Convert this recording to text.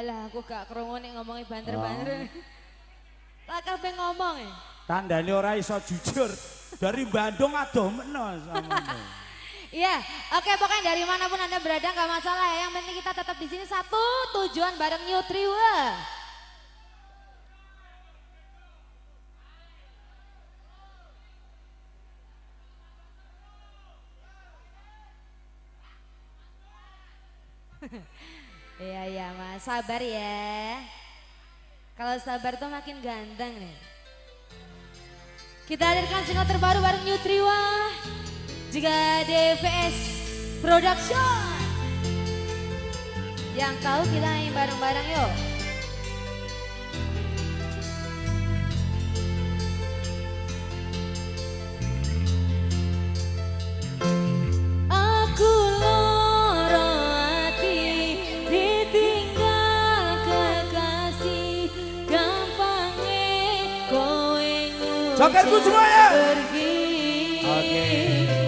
Alah aku gak krungu nek ngomongi banter-banter. Lah kabeh ngomong ya. Tandane ora iso jujur. Dari Bandung adoh meno sampeyan. Iya, oke pokoknya dari mana pun anda berada nggak masalah ya. Yang penting kita tetap di sini satu tujuan bareng Nutriwa. Iya iya mas, sabar ya. Kalau sabar tuh makin ganteng nih. Kita hadirkan single terbaru bareng Nutriwa. Juga DVS Production. Yang tahu kita bareng-bareng yuk. Soccer you Okay.